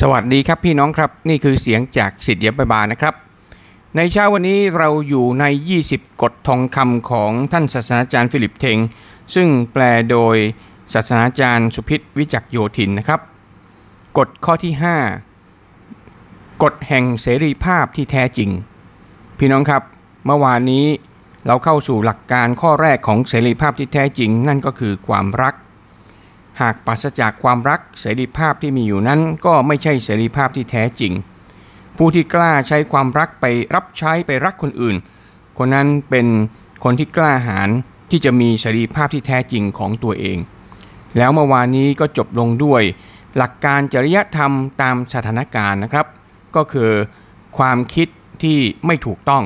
สวัสดีครับพี่น้องครับ นี่คือเสียงจากสิทธิยบาลนะครับ ในเช้าวันนี้เราอยู่ใน 20 กฎทองคำของท่านศาสนาจารย์ฟิลิปเทง ซึ่งแปลโดยศาสนาจารย์สุพิษวิจักโยธินนะครับ กฎข้อที่ 5 กฎแห่งเสรีภาพที่แท้จริง พี่น้องครับ เมื่อวานนี้เราเข้าสู่หลักการข้อแรกของเสรีภาพที่แท้จริง นั่นก็คือความรัก หากปราศจากความรักเสรีภาพที่มีอยู่นั้น ก็ไม่ใช่เสรีภาพที่แท้จริง ผู้ที่กล้าใช้ความรักไปรับใช้ไปรักคนอื่น คนนั้นเป็นคนที่กล้าหาญที่จะมีเสรีภาพที่แท้จริงของตัวเอง แล้วเมื่อวานนี้ก็จบลงด้วย หลักการจริยธรรมตามสถานการณ์นะครับ ก็คือความคิดที่ไม่ถูกต้อง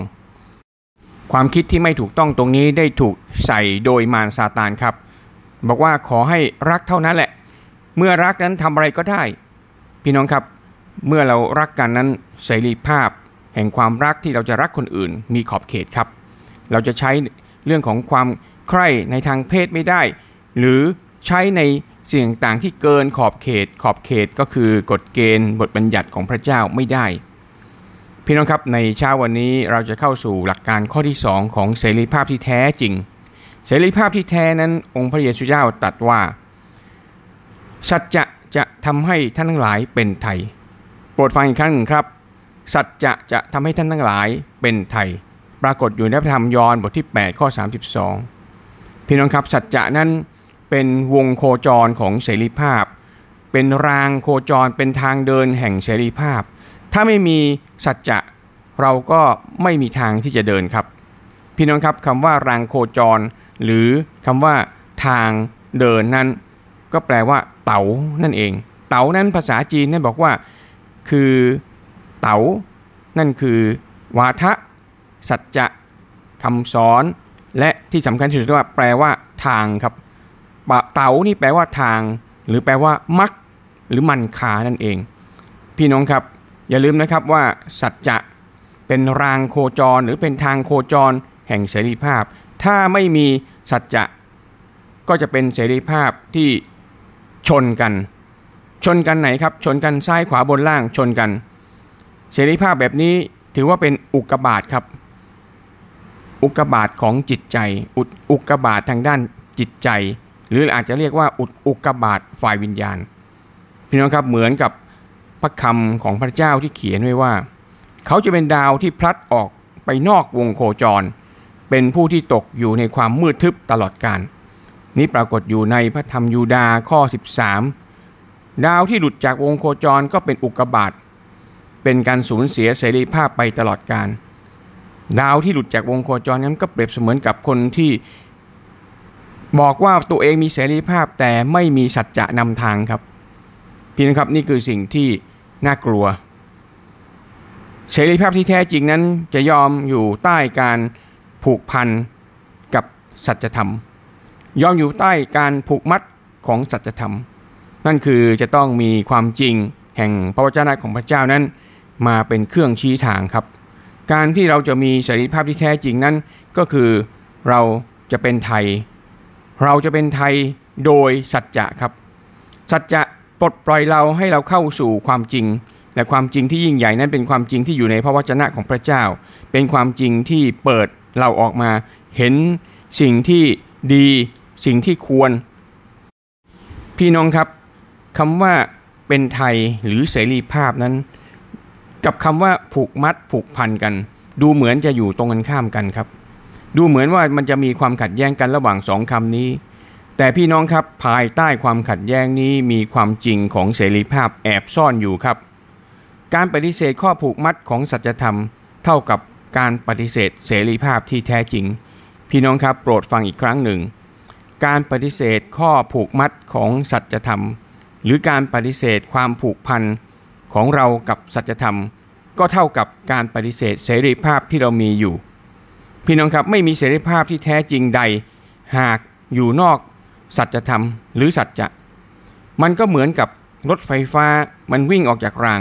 ความคิดที่ไม่ถูกต้องตรงนี้ได้ถูกใส่โดยมารซาตานครับ บอกว่าขอให้รักเท่านั้นแหละ เมื่อรักนั้นทำอะไรก็ได้ พี่น้องครับ เมื่อเรารักกันนั้นเสรีภาพ แห่งความรักที่เราจะรักคนอื่น มีขอบเขตครับ เราจะใช้เรื่องของความใคร่ในทางเพศไม่ได้ หรือใช้ในสิ่งต่างที่เกินขอบเขต ขอบเขตก็คือกฎเกณฑ์บทบัญญัติของพระเจ้าไม่ได้ พี่น้องครับในเช้าวันนี้เราจะเข้าสู่หลักการข้อที่ 2 ของเสรีภาพที่แท้จริง เสรีภาพที่แท้นั้นองค์พระเยซูเจ้าตรัสว่า สัจจะจะทำให้ท่านทั้งหลายเป็นไทย โปรดฟังอีกครั้งหนึ่งครับ สัจจะจะทำให้ท่านทั้งหลายเป็นไทย ปรากฏอยู่ในพระธรรมยอห์นบทที่ 8 ข้อ 32 พี่น้องครับสัจจะนั้นเป็นวงโคจรของเสรีภาพ เป็นรางโคจรเป็นทางเดินแห่งเสรีภาพ ถ้าไม่มีสัจจะเราก็ไม่มีทางที่จะเดินครับ พี่น้องครับคำว่ารางโคจร หรือคำว่าทางเดินนั้น ก็แปลว่า เต๋านั่นเอง เต๋านั้นภาษาจีนนั่นบอกว่า คือเต๋านั่นคือ วาทะ สัจจะคำสอน และที่สำคัญที่สุดว่าแปลว่า ทางครับเต๋านี่แปลว่าทาง หรือแปลว่ามักหรือมันคานั่นเอง พี่น้องครับ อย่าลืมนะครับว่าสัจจะเป็นรางโคจรหรือเป็นทางโคจรแห่งเสรีภาพ ถ้าไม่มีสัจจะก็จะเป็นเสรีภาพที่ชนกัน ชนกันไหนครับ ชนกันซ้ายขวาบนล่างชนกัน เสรีภาพแบบนี้ถือว่าเป็นอุกบาตครับ อุกบาตของจิตใจอุกกบาตทางด้านจิตใจ หรืออาจจะเรียกว่าอุอุกบาตฝ่ายวิญญาณพี่น้องครับเหมือนกับพระคำของพระเจ้าที่เขียนไว้ว่า เขาจะเป็นดาวที่พลัดออกไปนอกวงโคจร เป็นผู้ที่ตกอยู่ในความมืดทึบตลอดกาลนี้ปรากฏอยู่ในพระธรรมยูดาข้อ 13 ดาวที่หลุดจากวงโคจรก็เป็นอุกกาบาตเป็นการสูญเสียเสรีภาพไปตลอดกาลดาวที่หลุดจากวงโคจรนั้นก็เปรียบเสมือนกับคนที่บอกว่าตัวเองมีเสรีภาพแต่ไม่มีสัจจะนำทางครับพี่นะครับนี่คือสิ่งที่น่ากลัว เสรีภาพที่แท้จริงนั้นจะยอมอยู่ใต้การ ผูกพันกับสัจธรรม ยอมอยู่ใต้การผูกมัดของสัจธรรม นั่นคือจะต้องมีความจริงแห่งพระวจนะของพระเจ้านั้น มาเป็นเครื่องชี้ทางครับ การที่เราจะมีเสรีภาพที่แท้จริงนั้น ก็คือเราจะเป็นไทย เราจะเป็นไทยโดยสัจจะครับ สัจจะปลดปล่อยเราให้เราเข้าสู่ความจริง และความจริงที่ยิ่งใหญ่นั้นเป็นความจริงที่อยู่ในพระวจนะของพระเจ้า เป็นความจริงที่เปิด เราออกมาเห็นสิ่งที่ดีสิ่งที่ควร พี่น้องครับคำว่าเป็นไทยหรือเสรีภาพนั้น กับคำว่าผูกมัดผูกพันกัน ดูเหมือนจะอยู่ตรงกันข้ามกันครับ ดูเหมือนว่ามันจะมีความขัดแย้งกันระหว่างสองคำนี้ แต่พี่น้องครับภายใต้ความขัดแย้งนี้มีความจริงของเสรีภาพแอบซ่อนอยู่ครับ การปฏิเสธข้อผูกมัดของสัจธรรม เท่ากับ การปฏิเสธเสรีภาพที่แท้จริง พี่น้องครับโปรดฟังอีกครั้งหนึ่ง การปฏิเสธข้อผูกมัดของสัจธรรม หรือการปฏิเสธความผูกพันของเรากับสัจธรรม ก็เท่ากับการปฏิเสธเสรีภาพที่เรามีอยู่ พี่น้องครับไม่มีเสรีภาพที่แท้จริงใด หากอยู่นอกสัจธรรมหรือสัจจะมันก็เหมือนกับรถไฟฟ้ามันวิ่งออกจากราง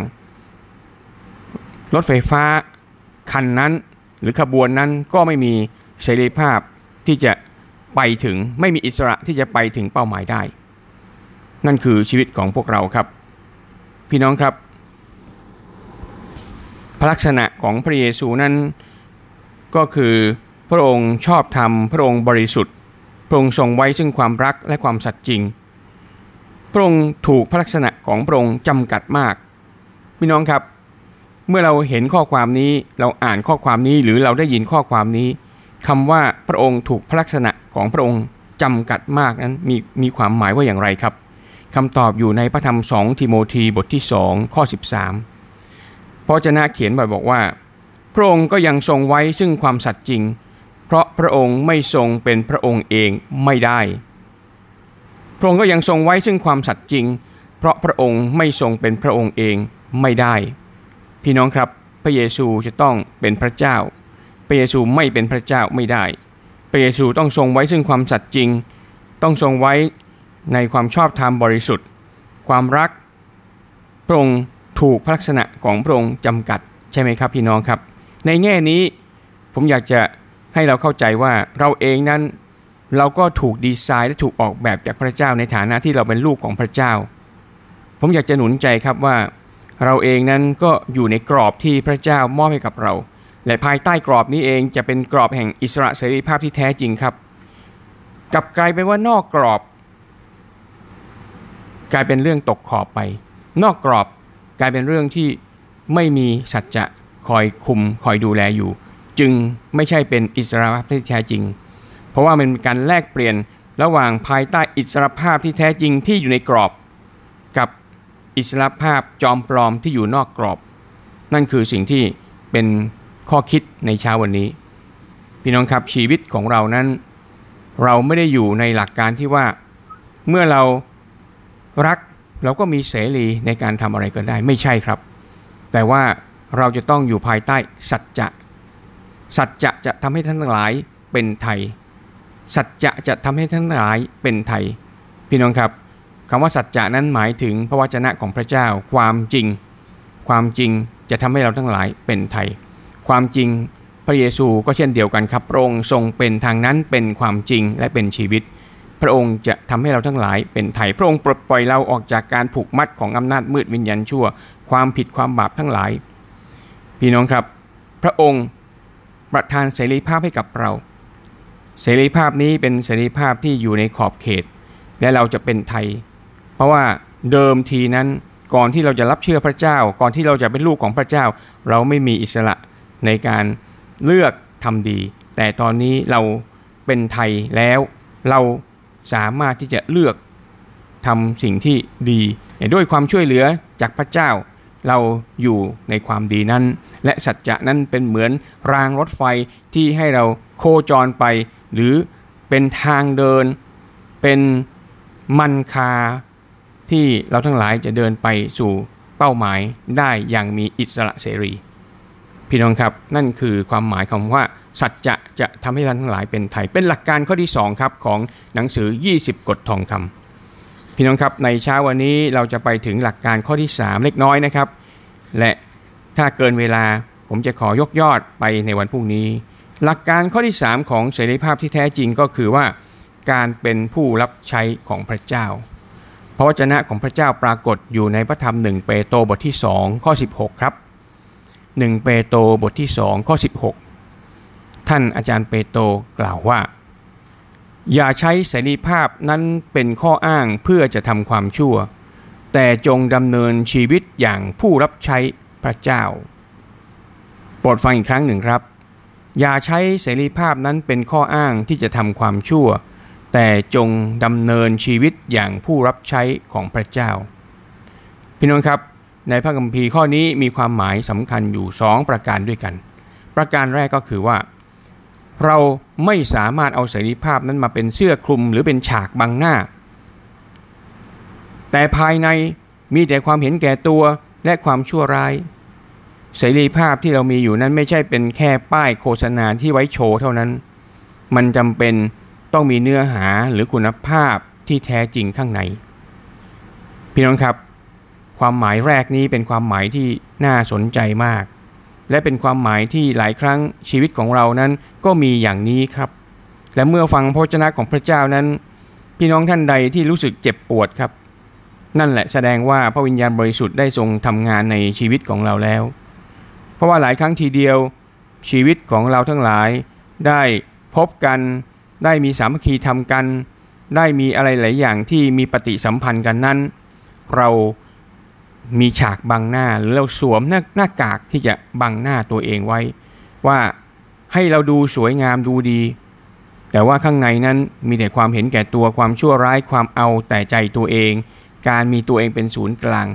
รถไฟฟ้า คันนั้นหรือขบวนนั้นก็ไม่มีเสรีภาพที่จะไปถึงไม่มีอิสระที่จะไปถึงเป้าหมายได้ นั่นคือชีวิตของพวกเราครับ พี่น้องครับ พระลักษณะของพระเยซูนั้นก็คือพระองค์ชอบธรรม พระองค์บริสุทธิ์ พระองค์ทรงไว้ซึ่งความรักและความสัตย์จริง พระองค์ถูกพระลักษณะของพระองค์จำกัดมาก พี่น้องครับ เมื่อเราเห็นข้อความนี้เราอ่านข้อความนี้หรือเราได้ยินข้อความนี้คำว่าพระองค์ถูกพระลักษณะของพระองค์จำกัดมากนั้นมีมีความหมายว่าอย่างไรครับคำตอบอยู่ในพระธรรมสองทิโมธีบทที่2ข้อ13พระเจ้าเขียนไว้บอกว่า พระองค์ก็ยังทรงไว้ซึ่งความสัตย์จริง เพราะพระองค์ไม่ทรงเป็นพระองค์เองไม่ได้ พระองค์ก็ยังทรงไว้ซึ่งความสัตย์จริง เพราะพระองค์ไม่ทรงเป็นพระองค์เองไม่ได้ พี่น้องครับพระเยซูจะต้องเป็นพระเจ้า พระเยซูไม่เป็นพระเจ้าไม่ได้ พระเยซูต้องทรงไว้ซึ่งความสัตย์จริง ต้องทรงไว้ในความชอบธรรมบริสุทธิ์ ความรักพระองค์ถูกพลักษณะของพระองค์จำกัดใช่ไหมครับพี่น้องครับ ในแง่นี้ผมอยากจะให้เราเข้าใจว่าเราเองนั้นเราก็ถูกดีไซน์และถูกออกแบบจากพระเจ้าในฐานะที่เราเป็นลูกของพระเจ้า ผมอยากจะหนุนใจครับว่า เราเองนั้นก็อยู่ในกรอบที่พระเจ้ามอบให้กับเรา และภายใต้กรอบนี้เองจะเป็นกรอบแห่งอิสระเสรีภาพที่แท้จริงครับ กลับกลายเป็นว่านอกกรอบ กลายเป็นเรื่องตกขอบไป นอกกรอบกลายเป็นเรื่องที่ไม่มีสัจจะคอยคุมคอยดูแลอยู่ จึงไม่ใช่เป็นอิสระภาพที่แท้จริง เพราะว่ามันเป็นการแลกเปลี่ยนระหว่างภายใต้อิสระภาพที่แท้จริงที่อยู่ในกรอบ อิสรภาพจอมปลอมที่อยู่นอกกรอบ นั่นคือสิ่งที่เป็นข้อคิดในเช้าวันนี้ พี่น้องครับชีวิตของเรานั้น เราไม่ได้อยู่ในหลักการที่ว่า เมื่อเรารักเราก็มีเสรีในการทำอะไรก็ได้ไม่ใช่ครับ แต่ว่าเราจะต้องอยู่ภายใต้สัจจะสัจจะจะทำให้ท่านทั้งหลายเป็นไทย สัจจะจะทำให้ท่านทั้งหลายเป็นไทย พี่น้องครับ คำว่าสัจจะนั้นหมายถึงพระวจนะของพระเจ้า ความจริง ความจริงจะทำให้เราทั้งหลายเป็นไทย ความจริงพระเยซูก็เช่นเดียวกันครับพระองค์ทรงเป็นทางนั้นเป็นความจริงและเป็นชีวิต พระองค์จะทำให้เราทั้งหลายเป็นไถ่พระองค์ปลดปล่อยเราออกจากการผูกมัดของอำนาจมืดวิญญาณชั่ว ความผิดความบาปทั้งหลาย พี่น้องครับ พระองค์ประทานเสรีภาพให้กับเรา เสรีภาพนี้เป็นเสรีภาพที่อยู่ในขอบเขต และเราจะเป็นไทย เพราะว่าเดิมทีนั้นก่อนที่เราจะรับเชื่อพระเจ้า ก่อนที่เราจะเป็นลูกของพระเจ้า เราไม่มีอิสระในการเลือกทำดี แต่ตอนนี้เราเป็นไทยแล้วเราสามารถที่จะเลือกทำสิ่งที่ดีด้วยความช่วยเหลือจากพระเจ้า เราอยู่ในความดีนั้น และสัจจะนั้นเป็นเหมือนรางรถไฟที่ให้เราโคจรไป หรือเป็นทางเดิน เป็นมันคา ที่เราทั้งหลายจะเดินไปสู่เป้าหมายได้อย่างมีอิสระเสรี พี่น้องครับนั่นคือความหมายคำว่า สัจจะจะทำให้ท่านทั้งหลายเป็นไทย เป็นหลักการข้อที่2ครับของหนังสือ 20 กฎทองคำพี่น้องครับในเช้าวันนี้เราจะไปถึงหลักการข้อที่ 3 เล็กน้อยนะครับ และถ้าเกินเวลาผมจะขอยกยอดไปในวันพรุ่งนี้ หลักการข้อที่ 3 ของเสรีภาพที่แท้จริงก็คือว่า การเป็นผู้รับใช้ของพระเจ้า พระวจนะของพระเจ้าปรากฏอยู่ในพระธรรมหนึ่งเปโตรบทที่2ข้อ16 ครับ 1 เปโตรบทที่2ข้อ16 ท่านอาจารย์เปโตรกล่าวว่า อย่าใช้เสรีภาพนั้นเป็นข้ออ้างเพื่อจะทำความชั่ว แต่จงดำเนินชีวิตอย่างผู้รับใช้พระเจ้า โปรดฟังอีกครั้งหนึ่งครับ อย่าใช้เสรีภาพนั้นเป็นข้ออ้างที่จะทำความชั่ว แต่จงดำเนินชีวิตอย่างผู้รับใช้ของพระเจ้า พี่น้องครับในพระคัมภีร์ข้อนี้มีความหมายสำคัญอยู่สองประการด้วยกัน ประการแรกก็คือว่า เราไม่สามารถเอาเสรีภาพนั้นมาเป็นเสื้อคลุมหรือเป็นฉากบังหน้า แต่ภายในมีแต่ความเห็นแก่ตัวและความชั่วร้าย เสรีภาพที่เรามีอยู่นั้นไม่ใช่เป็นแค่ป้ายโฆษณาที่ไว้โชว์เท่านั้น มันจำเป็น ต้องมีเนื้อหาหรือคุณภาพที่แท้จริงข้างใน พี่น้องครับ ความหมายแรกนี้เป็นความหมายที่น่าสนใจมาก และเป็นความหมายที่หลายครั้งชีวิตของเรานั้นก็มีอย่างนี้ครับ และเมื่อฟังพระเจ้าของพระเจ้านั้น พี่น้องท่านใดที่รู้สึกเจ็บปวดครับ นั่นแหละแสดงว่าพระวิญญาณบริสุทธิ์ได้ทรงทำงานในชีวิตของเราแล้ว เพราะว่าหลายครั้งทีเดียวชีวิตของเราทั้งหลายได้พบกัน ได้มีสามัคคีทำกัน ได้มีอะไรหลายอย่างที่มีปฏิสัมพันธ์กันนั้น เรามีฉากบังหน้าหรือเราสวมหน้าหน้ากากที่จะบังหน้าตัวเองไว้ ว่าให้เราดูสวยงามดูดี แต่ว่าข้างในนั้นมีแต่ความเห็นแก่ตัวความชั่วร้ายความเอาแต่ใจตัวเอง การมีตัวเองเป็นศูนย์กลาง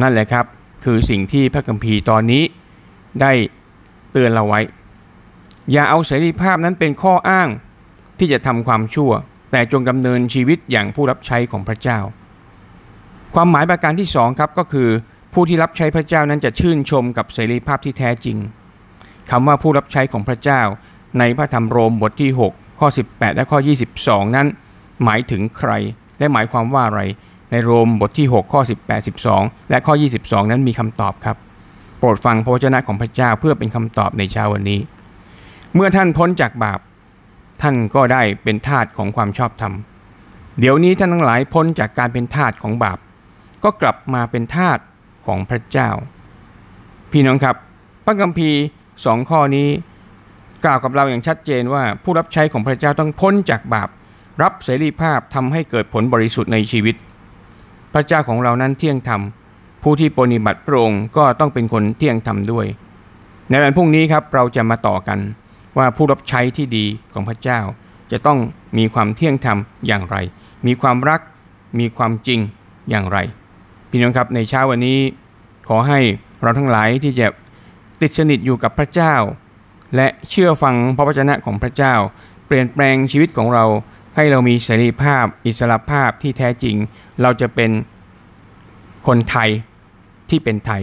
นั่นแหละครับ คือสิ่งที่พระคัมภีร์ตอนนี้ได้เตือนเราไว้ อย่าเอาเสรีภาพนั้นเป็นข้ออ้าง ที่จะทำความชั่ว แต่จงดำเนินชีวิตอย่างผู้รับใช้ของพระเจ้า ความหมายประการที่สองครับก็คือ ผู้ที่รับใช้พระเจ้านั้นจะชื่นชมกับเสรีภาพที่แท้จริงคำว่าผู้รับใช้ของพระเจ้า ในพระธรรมโรมบทที่ 6 ข้อ 18 และข้อ 22 นั้น หมายถึงใคร และหมายความว่าอะไร ในโรมบทที่ 6 ข้อ 18 12 และข้อ 22 นั้นมีคำตอบครับ โปรดฟังพระวจนะของพระเจ้าเพื่อเป็นคำตอบในเช้าวันนี้ เมื่อท่านพ้นจากบาป ท่านก็ได้เป็นทาสของความชอบธรรม เดี๋ยวนี้ท่านทั้งหลายพ้นจากการเป็นทาสของบาป ก็กลับมาเป็นทาสของพระเจ้า พี่น้องครับพระคัมภีร์สองข้อนี้ กล่าวกับเราอย่างชัดเจนว่าผู้รับใช้ของพระเจ้าต้องพ้นจากบาป รับเสรีภาพทำให้เกิดผลบริสุทธิ์ในชีวิต พระเจ้าของเรานั้นเที่ยงธรรมผู้ที่ปฏิบัติพระองค์ก็ต้องเป็นคนเที่ยงธรรมด้วย ในวันพรุ่งนี้ครับเราจะมาต่อกัน ว่าผู้รับใช้ที่ดีของพระเจ้า จะต้องมีความเที่ยงธรรมอย่างไร มีความรัก มีความจริงอย่างไร พี่น้องครับในเช้าวันนี้ ขอให้เราทั้งหลายที่จะติดสนิทอยู่กับพระเจ้า และเชื่อฟังพระวจนะของพระเจ้า เปลี่ยนแปลงชีวิตของเราให้เรามีเสรีภาพอิสระภาพที่แท้จริง เราจะเป็นคนไทยที่เป็นไทย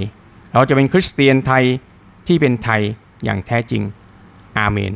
เราจะเป็นคริสเตียนไทยที่เป็นไทยอย่างแท้จริง อาเมน